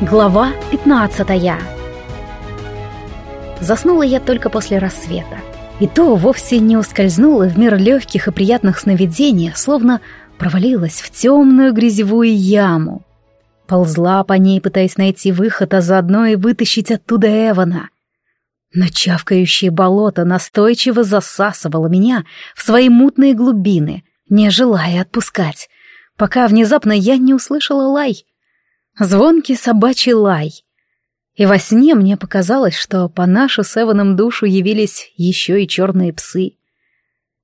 Глава 15 Заснула я только после рассвета. И то вовсе не ускользнула в мир легких и приятных сновидений, словно провалилась в темную грязевую яму. Ползла по ней, пытаясь найти выход, а заодно и вытащить оттуда Эвана. Но чавкающее болото настойчиво засасывало меня в свои мутные глубины, не желая отпускать, пока внезапно я не услышала лай — Звонкий собачий лай. И во сне мне показалось, что по нашу с Эваном душу явились еще и черные псы.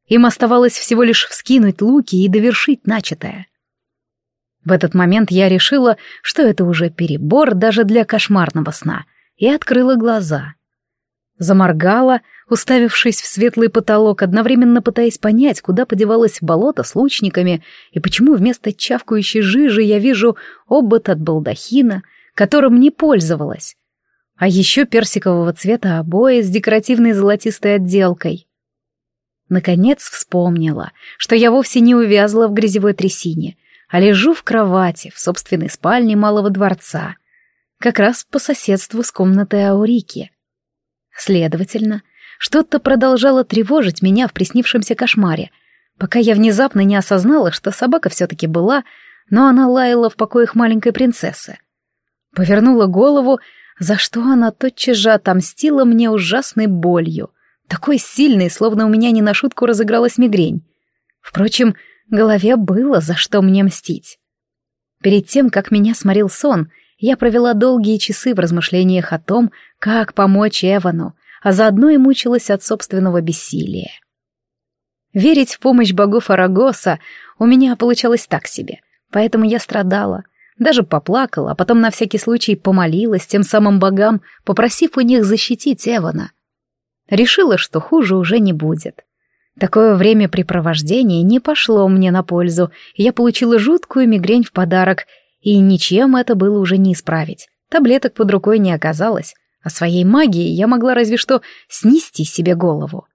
Им оставалось всего лишь вскинуть луки и довершить начатое. В этот момент я решила, что это уже перебор даже для кошмарного сна, и открыла глаза. Заморгала, уставившись в светлый потолок, одновременно пытаясь понять, куда подевалось болото с лучниками и почему вместо чавкающей жижи я вижу обод от балдахина, которым не пользовалась. А еще персикового цвета обои с декоративной золотистой отделкой. Наконец вспомнила, что я вовсе не увязла в грязевой трясине, а лежу в кровати в собственной спальне малого дворца, как раз по соседству с комнатой Аурики. Следовательно, что-то продолжало тревожить меня в приснившемся кошмаре, пока я внезапно не осознала, что собака все-таки была, но она лаяла в покоях маленькой принцессы. Повернула голову, за что она тотчас же отомстила мне ужасной болью, такой сильной, словно у меня не на шутку разыгралась мигрень. Впрочем, голове было за что мне мстить. Перед тем, как меня сморил сон, я провела долгие часы в размышлениях о том, как помочь Эвану, а заодно и мучилась от собственного бессилия. Верить в помощь богов Арагоса у меня получалось так себе, поэтому я страдала, даже поплакала, а потом на всякий случай помолилась тем самым богам, попросив у них защитить Эвана. Решила, что хуже уже не будет. Такое времяпрепровождение не пошло мне на пользу, я получила жуткую мигрень в подарок, и ничем это было уже не исправить. Таблеток под рукой не оказалось, а своей магией я могла разве что снести себе голову.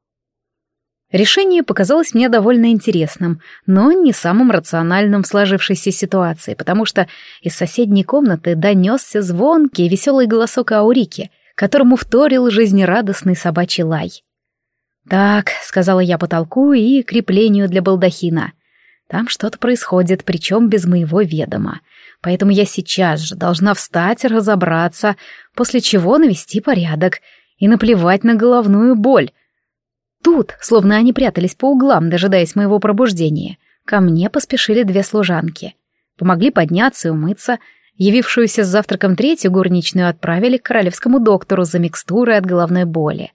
Решение показалось мне довольно интересным, но не самым рациональным в сложившейся ситуации, потому что из соседней комнаты донесся звонкий веселый голосок Аурики, которому вторил жизнерадостный собачий лай. «Так», — сказала я потолку и креплению для балдахина. «Там что-то происходит, причем без моего ведома поэтому я сейчас же должна встать и разобраться, после чего навести порядок и наплевать на головную боль. Тут, словно они прятались по углам, дожидаясь моего пробуждения, ко мне поспешили две служанки. Помогли подняться и умыться, явившуюся с завтраком третью горничную отправили к королевскому доктору за микстурой от головной боли.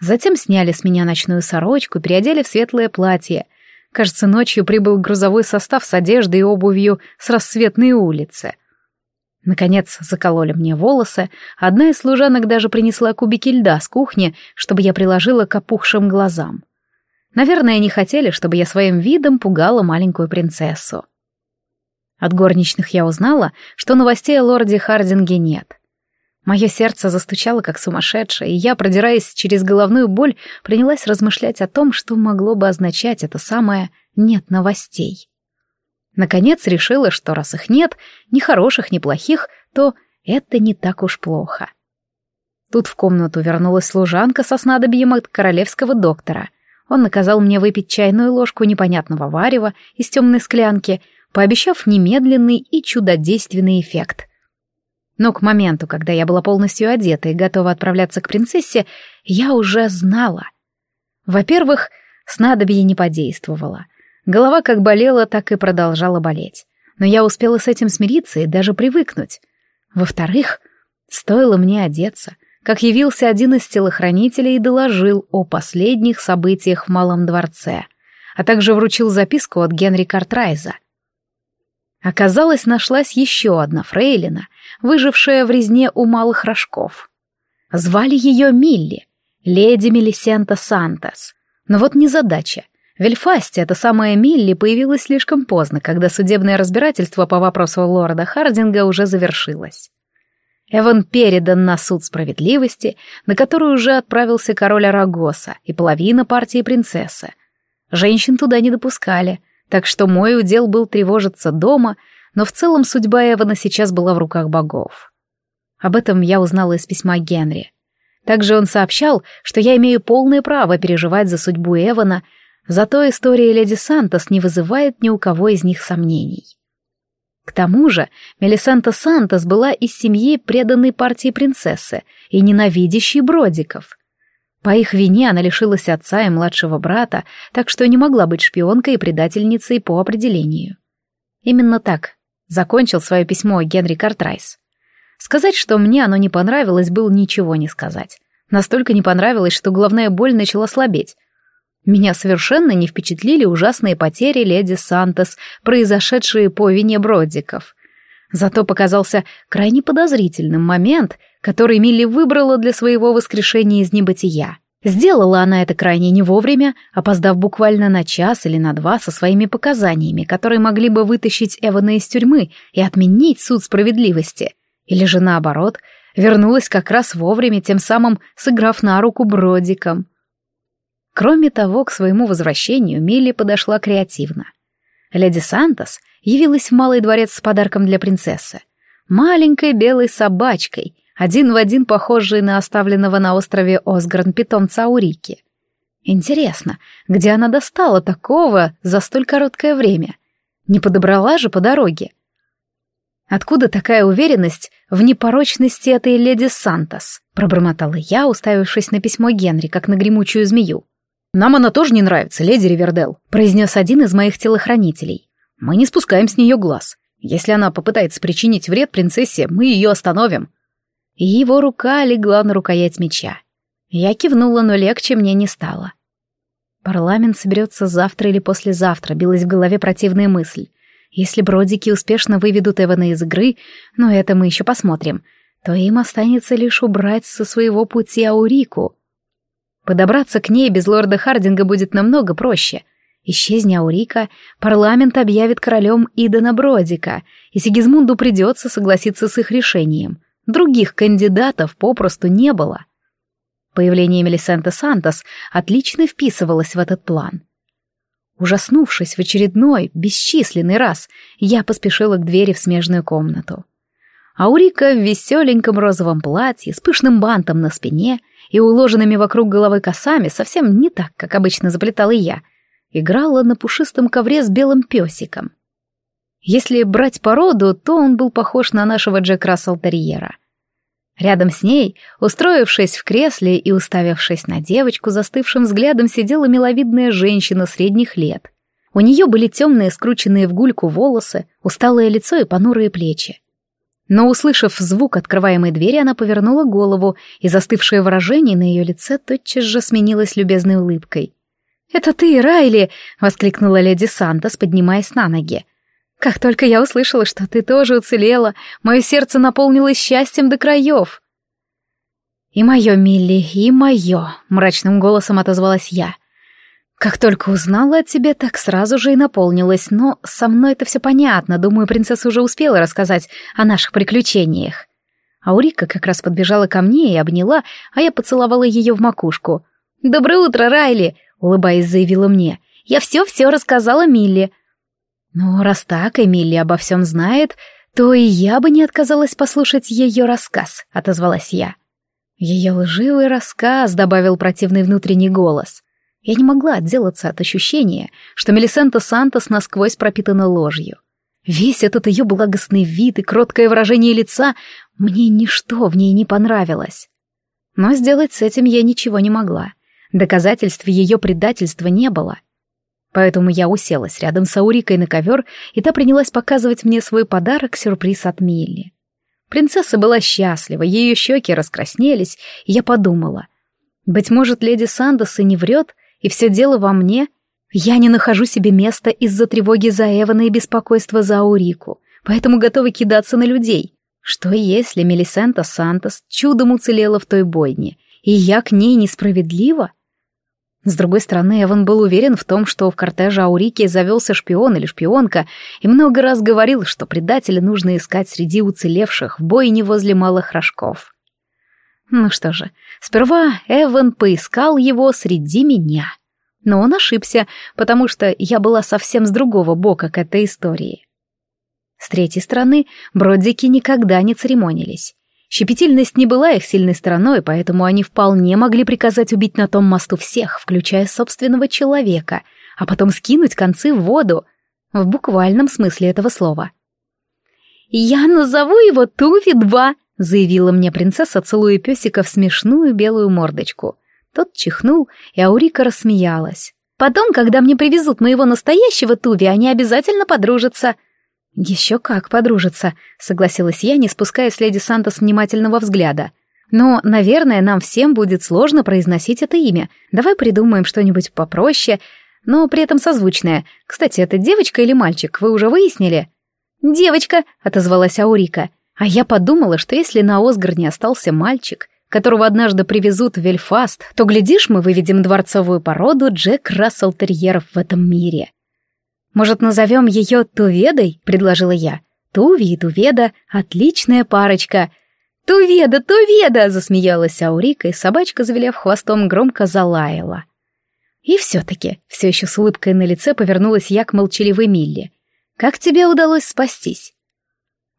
Затем сняли с меня ночную сорочку, переодели в светлое платье — Кажется, ночью прибыл грузовой состав с одеждой и обувью с рассветной улицы. Наконец закололи мне волосы, одна из служанок даже принесла кубики льда с кухни, чтобы я приложила к опухшим глазам. Наверное, они хотели, чтобы я своим видом пугала маленькую принцессу. От горничных я узнала, что новостей о лорде Хардинге нет. Мое сердце застучало как сумасшедшее, и я, продираясь через головную боль, принялась размышлять о том, что могло бы означать это самое «нет новостей». Наконец решила, что раз их нет, ни хороших, ни плохих, то это не так уж плохо. Тут в комнату вернулась служанка со снадобьем от королевского доктора. Он наказал мне выпить чайную ложку непонятного варева из темной склянки, пообещав немедленный и чудодейственный эффект. Но к моменту, когда я была полностью одета и готова отправляться к принцессе, я уже знала. Во-первых, снадобье не подействовало. Голова как болела, так и продолжала болеть. Но я успела с этим смириться и даже привыкнуть. Во-вторых, стоило мне одеться, как явился один из телохранителей и доложил о последних событиях в Малом дворце, а также вручил записку от Генри Картрайза. Оказалось, нашлась еще одна фрейлина — выжившая в резне у малых рожков. Звали ее Милли, леди Мелисента Сантос. Но вот незадача. В Эльфасте эта самая Милли появилась слишком поздно, когда судебное разбирательство по вопросу лорда Хардинга уже завершилось. Эван передан на суд справедливости, на который уже отправился король Арагоса и половина партии принцессы. Женщин туда не допускали, так что мой удел был тревожиться дома — но в целом судьба Эвана сейчас была в руках богов. Об этом я узнала из письма Генри. Также он сообщал, что я имею полное право переживать за судьбу Эвана, зато история леди Сантос не вызывает ни у кого из них сомнений. К тому же Мелисанта Сантос была из семьи преданной партии принцессы и ненавидящей бродиков. По их вине она лишилась отца и младшего брата, так что не могла быть шпионкой и предательницей по определению. Именно так закончил свое письмо Генри Картрайс. Сказать, что мне оно не понравилось, было ничего не сказать. Настолько не понравилось, что головная боль начала слабеть. Меня совершенно не впечатлили ужасные потери леди Сантос, произошедшие по вине Бродиков. Зато показался крайне подозрительным момент, который Милли выбрала для своего воскрешения из небытия. Сделала она это крайне не вовремя, опоздав буквально на час или на два со своими показаниями, которые могли бы вытащить Эвана из тюрьмы и отменить суд справедливости. Или же наоборот, вернулась как раз вовремя, тем самым сыграв на руку Бродиком. Кроме того, к своему возвращению Милли подошла креативно. Леди Сантос явилась в Малый дворец с подарком для принцессы. Маленькой белой собачкой, один в один похожей на оставленного на острове Осгарн питомца Аурики. Интересно, где она достала такого за столь короткое время? Не подобрала же по дороге? Откуда такая уверенность в непорочности этой леди Сантос? Пробормотала я, уставившись на письмо Генри, как на гремучую змею. «Нам она тоже не нравится, леди Ривердел», — произнес один из моих телохранителей. «Мы не спускаем с нее глаз. Если она попытается причинить вред принцессе, мы ее остановим его рука легла на рукоять меча. Я кивнула, но легче мне не стало. Парламент соберется завтра или послезавтра, билась в голове противная мысль. Если бродики успешно выведут Эвана из игры, но это мы еще посмотрим, то им останется лишь убрать со своего пути Аурику. Подобраться к ней без лорда Хардинга будет намного проще. Исчезни Аурика, парламент объявит королем Идана Бродика, и Сигизмунду придется согласиться с их решением — Других кандидатов попросту не было. Появление Мелисенты Сантос отлично вписывалось в этот план. Ужаснувшись в очередной, бесчисленный раз, я поспешила к двери в смежную комнату. Аурика в веселеньком розовом платье с пышным бантом на спине и уложенными вокруг головы косами совсем не так, как обычно заплетала я, играла на пушистом ковре с белым песиком. Если брать породу, то он был похож на нашего Джек Рассел Терьера. Рядом с ней, устроившись в кресле и уставившись на девочку, застывшим взглядом сидела миловидная женщина средних лет. У нее были темные, скрученные в гульку волосы, усталое лицо и понурые плечи. Но, услышав звук открываемой двери, она повернула голову, и застывшее выражение на ее лице тотчас же сменилось любезной улыбкой. «Это ты, Райли!» — воскликнула леди Сантос, поднимаясь на ноги. Как только я услышала, что ты тоже уцелела, мое сердце наполнилось счастьем до краев. «И мое, Милли, и мое», — мрачным голосом отозвалась я. «Как только узнала о тебе, так сразу же и наполнилась, но со мной это все понятно, думаю, принцесса уже успела рассказать о наших приключениях». Аурика как раз подбежала ко мне и обняла, а я поцеловала ее в макушку. «Доброе утро, Райли!» — улыбаясь, заявила мне. «Я все-все рассказала Милли. Но раз так Эмили обо всем знает, то и я бы не отказалась послушать ее рассказ, отозвалась я. Ее лживый рассказ, добавил противный внутренний голос. Я не могла отделаться от ощущения, что Мелисента Сантос насквозь пропитана ложью. Весь этот ее благостный вид и кроткое выражение лица мне ничто в ней не понравилось. Но сделать с этим я ничего не могла. Доказательств ее предательства не было — Поэтому я уселась рядом с Аурикой на ковер, и та принялась показывать мне свой подарок-сюрприз от Милли. Принцесса была счастлива, ее щеки раскраснелись, и я подумала. Быть может, леди Сандос и не врет, и все дело во мне? Я не нахожу себе места из-за тревоги за Эвана и беспокойства за Аурику, поэтому готова кидаться на людей. Что если Мелисента Сантос чудом уцелела в той бойне, и я к ней несправедлива? С другой стороны, Эван был уверен в том, что в кортеже Аурики завелся шпион или шпионка, и много раз говорил, что предателя нужно искать среди уцелевших в бойне возле малых рожков. Ну что же, сперва Эван поискал его среди меня. Но он ошибся, потому что я была совсем с другого бока к этой истории. С третьей стороны, бродики никогда не церемонились. Щепетильность не была их сильной стороной, поэтому они вполне могли приказать убить на том мосту всех, включая собственного человека, а потом скинуть концы в воду, в буквальном смысле этого слова. «Я назову его Туви-2», — заявила мне принцесса, целуя песика в смешную белую мордочку. Тот чихнул, и Аурика рассмеялась. «Потом, когда мне привезут моего настоящего Туви, они обязательно подружатся». «Еще как подружиться», — согласилась я, не спуская с леди Сантос внимательного взгляда. «Но, наверное, нам всем будет сложно произносить это имя. Давай придумаем что-нибудь попроще, но при этом созвучное. Кстати, это девочка или мальчик, вы уже выяснили?» «Девочка», — отозвалась Аурика. А я подумала, что если на Осгарне остался мальчик, которого однажды привезут в Вельфаст, то, глядишь, мы выведем дворцовую породу Джек Рассел Терьеров в этом мире. «Может, назовем ее Туведой?» — предложила я. «Туви и Туведа — отличная парочка!» «Туведа, Туведа!» — засмеялась Аурика, и собачка, завиляв хвостом, громко залаяла. И все-таки, все еще с улыбкой на лице, повернулась я к молчаливой Милле. «Как тебе удалось спастись?»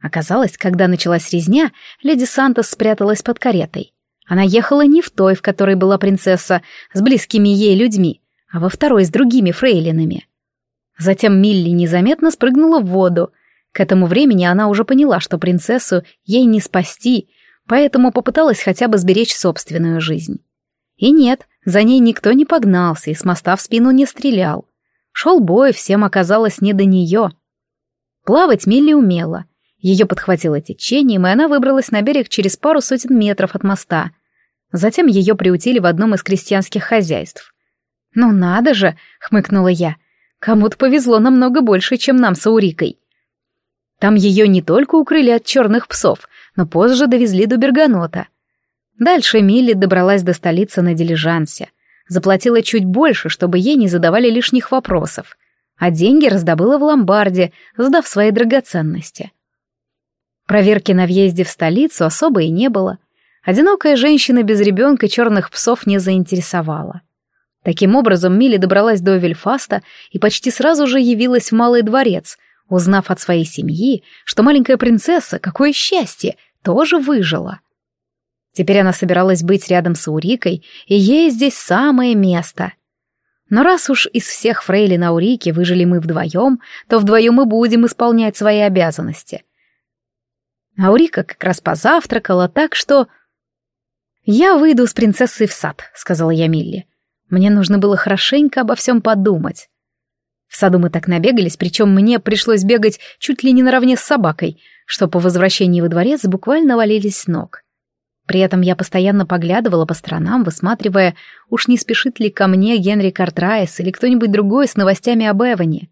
Оказалось, когда началась резня, леди Сантос спряталась под каретой. Она ехала не в той, в которой была принцесса, с близкими ей людьми, а во второй с другими фрейлинами. Затем Милли незаметно спрыгнула в воду. К этому времени она уже поняла, что принцессу ей не спасти, поэтому попыталась хотя бы сберечь собственную жизнь. И нет, за ней никто не погнался и с моста в спину не стрелял. Шел бой, всем оказалось не до нее. Плавать Милли умела. Ее подхватило течением, и она выбралась на берег через пару сотен метров от моста. Затем ее приутили в одном из крестьянских хозяйств. «Ну надо же!» — хмыкнула я. Кому-то повезло намного больше, чем нам с Аурикой. Там ее не только укрыли от черных псов, но позже довезли до Берганота. Дальше Милли добралась до столицы на дилижансе. Заплатила чуть больше, чтобы ей не задавали лишних вопросов. А деньги раздобыла в ломбарде, сдав свои драгоценности. Проверки на въезде в столицу особо и не было. Одинокая женщина без ребенка черных псов не заинтересовала. Таким образом, Милли добралась до Вельфаста и почти сразу же явилась в Малый дворец, узнав от своей семьи, что маленькая принцесса, какое счастье, тоже выжила. Теперь она собиралась быть рядом с Урикой, и ей здесь самое место. Но раз уж из всех фрейлин Аурики выжили мы вдвоем, то вдвоем и будем исполнять свои обязанности. Аурика как раз позавтракала, так что... «Я выйду с принцессой в сад», — сказала я Милли. Мне нужно было хорошенько обо всем подумать. В саду мы так набегались, причем мне пришлось бегать чуть ли не наравне с собакой, что по возвращении во дворец буквально валились с ног. При этом я постоянно поглядывала по сторонам, высматривая, уж не спешит ли ко мне Генри Картрайс или кто-нибудь другой с новостями об Эване.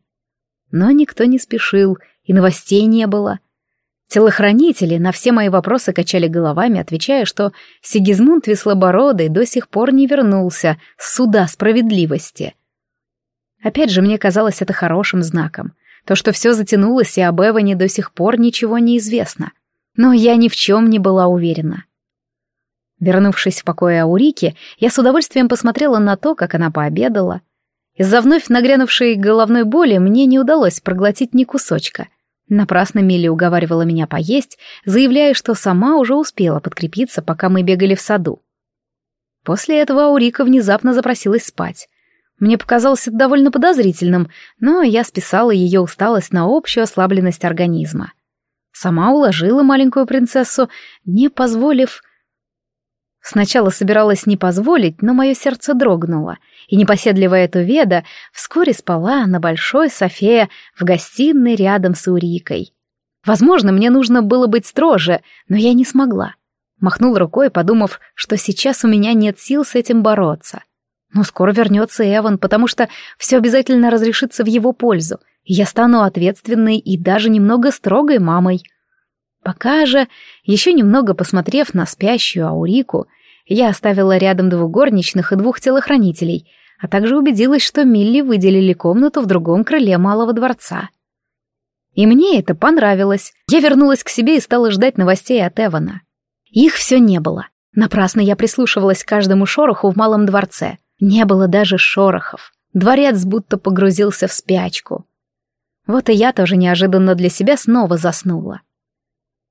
Но никто не спешил, и новостей не было — Телохранители на все мои вопросы качали головами, отвечая, что Сигизмунд Веслобородый до сих пор не вернулся с суда справедливости. Опять же, мне казалось это хорошим знаком. То, что все затянулось, и об Эване до сих пор ничего не известно. Но я ни в чем не была уверена. Вернувшись в покое Аурики, я с удовольствием посмотрела на то, как она пообедала. Из-за вновь нагрянувшей головной боли мне не удалось проглотить ни кусочка — Напрасно Милли уговаривала меня поесть, заявляя, что сама уже успела подкрепиться, пока мы бегали в саду. После этого Аурика внезапно запросилась спать. Мне показалось это довольно подозрительным, но я списала ее усталость на общую ослабленность организма. Сама уложила маленькую принцессу, не позволив... Сначала собиралась не позволить, но мое сердце дрогнуло, и непоседливая Туведа вскоре спала на большой софе в гостиной рядом с Урикой. Возможно, мне нужно было быть строже, но я не смогла. Махнул рукой, подумав, что сейчас у меня нет сил с этим бороться. Но скоро вернется Эван, потому что все обязательно разрешится в его пользу, и я стану ответственной и даже немного строгой мамой. Пока же, еще немного посмотрев на спящую Аурику, я оставила рядом двух горничных и двух телохранителей, а также убедилась, что Милли выделили комнату в другом крыле малого дворца. И мне это понравилось. Я вернулась к себе и стала ждать новостей от Эвана. Их все не было. Напрасно я прислушивалась к каждому шороху в малом дворце. Не было даже шорохов. Дворец будто погрузился в спячку. Вот и я тоже неожиданно для себя снова заснула.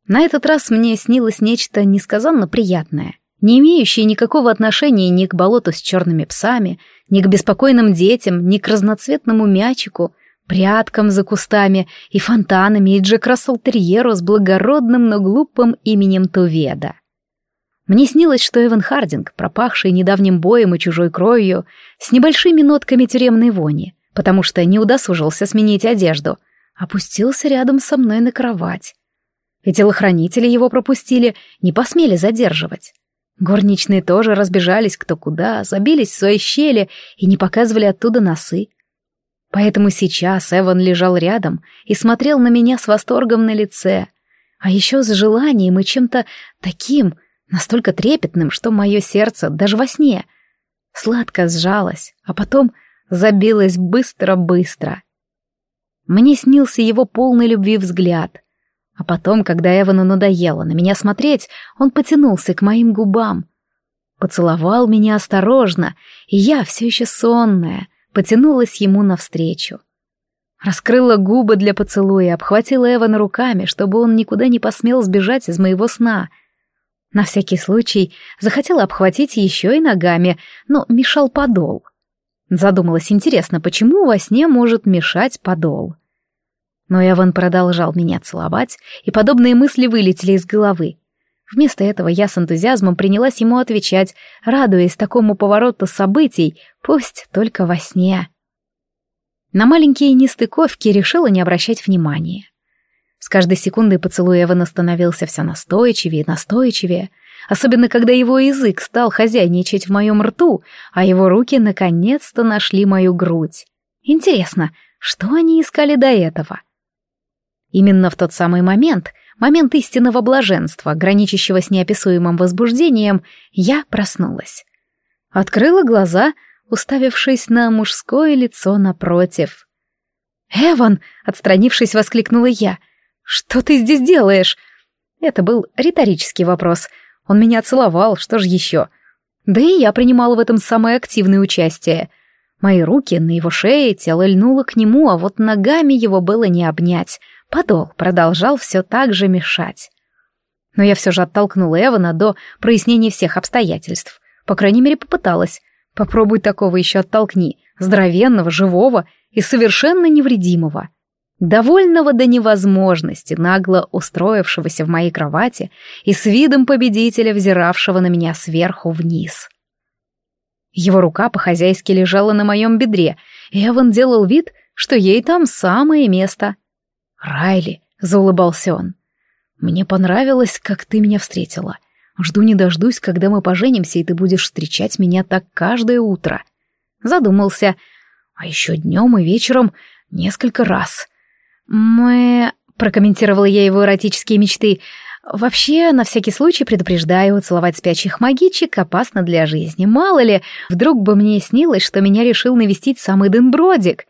На этот раз мне снилось нечто несказанно приятное, не имеющее никакого отношения ни к болоту с черными псами, ни к беспокойным детям, ни к разноцветному мячику, пряткам за кустами и фонтанами и Джек Рассел Терьеру с благородным, но глупым именем Туведа. Мне снилось, что Эван Хардинг, пропахший недавним боем и чужой кровью, с небольшими нотками тюремной вони, потому что не удосужился сменить одежду, опустился рядом со мной на кровать. И телохранители его пропустили, не посмели задерживать. Горничные тоже разбежались кто куда, забились в свои щели и не показывали оттуда носы. Поэтому сейчас Эван лежал рядом и смотрел на меня с восторгом на лице, а еще с желанием и чем-то таким, настолько трепетным, что мое сердце даже во сне сладко сжалось, а потом забилось быстро-быстро. Мне снился его полный любви взгляд. А потом, когда Эвану надоело на меня смотреть, он потянулся к моим губам. Поцеловал меня осторожно, и я, все еще сонная, потянулась ему навстречу. Раскрыла губы для поцелуя, обхватила Эвана руками, чтобы он никуда не посмел сбежать из моего сна. На всякий случай захотела обхватить еще и ногами, но мешал подол. Задумалась, интересно, почему во сне может мешать подол? Но Эван продолжал меня целовать, и подобные мысли вылетели из головы. Вместо этого я с энтузиазмом принялась ему отвечать, радуясь такому повороту событий, пусть только во сне. На маленькие нестыковки решила не обращать внимания. С каждой секундой поцелуй Эвана становился все настойчивее и настойчивее, особенно когда его язык стал хозяйничать в моем рту, а его руки наконец-то нашли мою грудь. Интересно, что они искали до этого? Именно в тот самый момент, момент истинного блаженства, граничащего с неописуемым возбуждением, я проснулась. Открыла глаза, уставившись на мужское лицо напротив. «Эван!» — отстранившись, воскликнула я. «Что ты здесь делаешь?» Это был риторический вопрос. Он меня целовал, что же еще? Да и я принимала в этом самое активное участие. Мои руки на его шее, тело льнуло к нему, а вот ногами его было не обнять — Подол продолжал все так же мешать. Но я все же оттолкнула Эвана до прояснения всех обстоятельств. По крайней мере, попыталась. Попробуй такого еще оттолкни. Здоровенного, живого и совершенно невредимого. Довольного до невозможности, нагло устроившегося в моей кровати и с видом победителя, взиравшего на меня сверху вниз. Его рука по-хозяйски лежала на моем бедре, и Эван делал вид, что ей там самое место — «Райли», — заулыбался он, — «мне понравилось, как ты меня встретила. Жду не дождусь, когда мы поженимся, и ты будешь встречать меня так каждое утро». Задумался. «А еще днем и вечером несколько раз». «Мы...» — прокомментировала я его эротические мечты. «Вообще, на всякий случай предупреждаю, целовать спящих магичек опасно для жизни. Мало ли, вдруг бы мне снилось, что меня решил навестить самый Денбродик.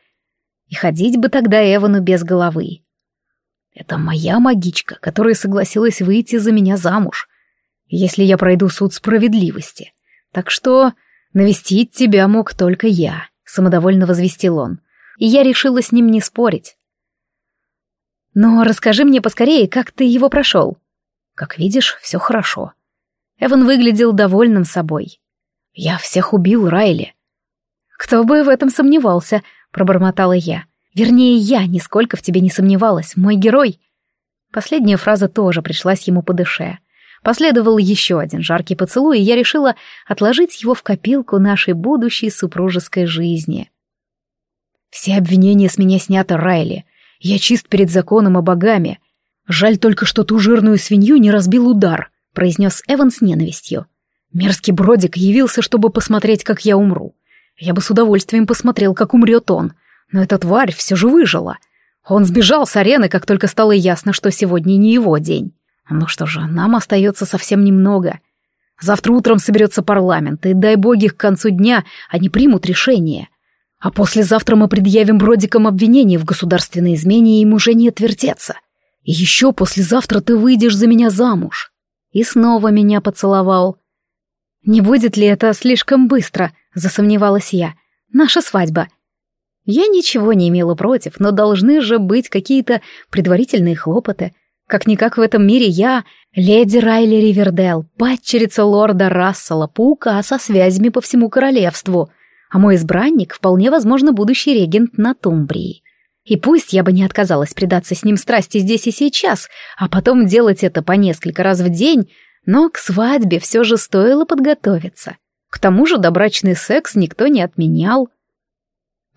И ходить бы тогда Эвану без головы. Это моя магичка, которая согласилась выйти за меня замуж, если я пройду суд справедливости. Так что навестить тебя мог только я, самодовольно возвестил он. И я решила с ним не спорить. Но расскажи мне поскорее, как ты его прошел. Как видишь, все хорошо. Эван выглядел довольным собой. Я всех убил, Райли. Кто бы в этом сомневался, пробормотала я. Вернее, я нисколько в тебе не сомневалась, мой герой. Последняя фраза тоже пришлась ему по душе. Последовал еще один жаркий поцелуй, и я решила отложить его в копилку нашей будущей супружеской жизни. Все обвинения с меня сняты, Райли. Я чист перед законом и богами. Жаль только, что ту жирную свинью не разбил удар, произнес Эван с ненавистью. Мерзкий бродик явился, чтобы посмотреть, как я умру. Я бы с удовольствием посмотрел, как умрет он — но эта тварь все же выжила. Он сбежал с арены, как только стало ясно, что сегодня не его день. Ну что же, нам остается совсем немного. Завтра утром соберется парламент, и дай боги к концу дня они примут решение. А послезавтра мы предъявим Бродикам обвинение в государственной измене, и им уже не отвертеться. И еще послезавтра ты выйдешь за меня замуж. И снова меня поцеловал. Не будет ли это слишком быстро, засомневалась я. Наша свадьба — я ничего не имела против, но должны же быть какие-то предварительные хлопоты. Как-никак в этом мире я — леди Райли Ривердел, падчерица лорда Рассела, паука со связями по всему королевству, а мой избранник — вполне возможно будущий регент на Тумбрии. И пусть я бы не отказалась предаться с ним страсти здесь и сейчас, а потом делать это по несколько раз в день, но к свадьбе все же стоило подготовиться. К тому же добрачный секс никто не отменял.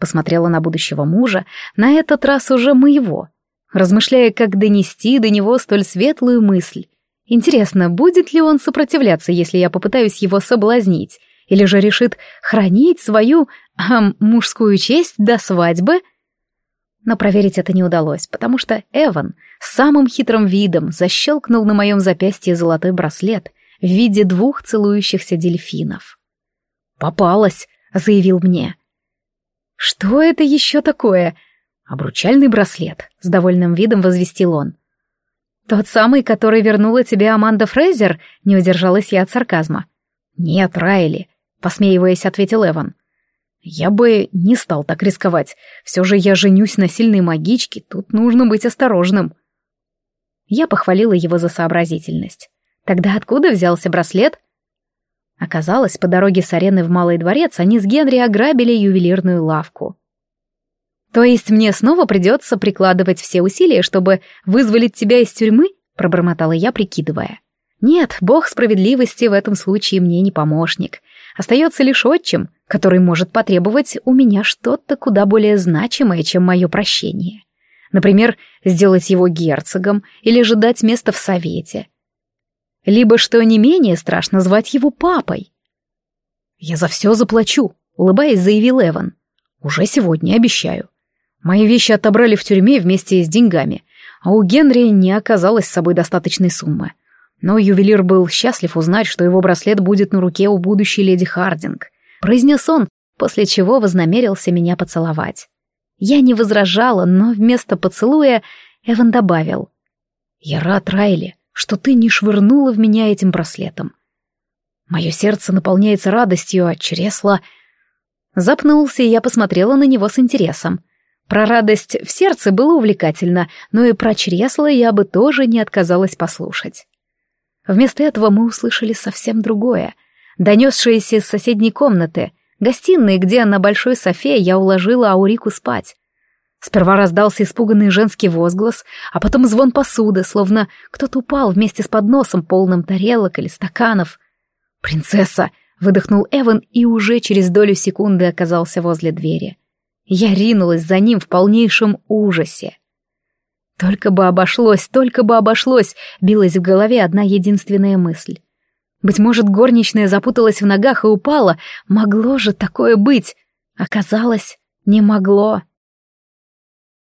Посмотрела на будущего мужа, на этот раз уже моего, размышляя, как донести до него столь светлую мысль. Интересно, будет ли он сопротивляться, если я попытаюсь его соблазнить, или же решит хранить свою эм, мужскую честь до свадьбы? Но проверить это не удалось, потому что Эван с самым хитрым видом защелкнул на моем запястье золотой браслет в виде двух целующихся дельфинов. «Попалась», — заявил мне. «Что это еще такое?» «Обручальный браслет», — с довольным видом возвестил он. «Тот самый, который вернула тебе Аманда Фрейзер?» — не удержалась я от сарказма. «Нет, Райли», — посмеиваясь, ответил Эван. «Я бы не стал так рисковать. Все же я женюсь на сильной магичке, тут нужно быть осторожным». Я похвалила его за сообразительность. «Тогда откуда взялся браслет?» Оказалось, по дороге с арены в Малый дворец они с Генри ограбили ювелирную лавку. «То есть мне снова придется прикладывать все усилия, чтобы вызволить тебя из тюрьмы?» — пробормотала я, прикидывая. «Нет, бог справедливости в этом случае мне не помощник. Остается лишь отчим, который может потребовать у меня что-то куда более значимое, чем мое прощение. Например, сделать его герцогом или же дать место в совете — либо, что не менее страшно, звать его папой. «Я за все заплачу», — улыбаясь, заявил Эван. «Уже сегодня, обещаю. Мои вещи отобрали в тюрьме вместе с деньгами, а у Генри не оказалось с собой достаточной суммы. Но ювелир был счастлив узнать, что его браслет будет на руке у будущей леди Хардинг. Произнес он, после чего вознамерился меня поцеловать. Я не возражала, но вместо поцелуя Эван добавил. «Я рад, Райли что ты не швырнула в меня этим браслетом. Мое сердце наполняется радостью, а чресло... Запнулся, и я посмотрела на него с интересом. Про радость в сердце было увлекательно, но и про чресло я бы тоже не отказалась послушать. Вместо этого мы услышали совсем другое, донесшееся из соседней комнаты, гостиной, где на большой софе я уложила Аурику спать. Сперва раздался испуганный женский возглас, а потом звон посуды, словно кто-то упал вместе с подносом, полным тарелок или стаканов. «Принцесса!» — выдохнул Эван и уже через долю секунды оказался возле двери. Я ринулась за ним в полнейшем ужасе. Только бы обошлось, только бы обошлось, билась в голове одна единственная мысль. Быть может, горничная запуталась в ногах и упала. Могло же такое быть. Оказалось, не могло.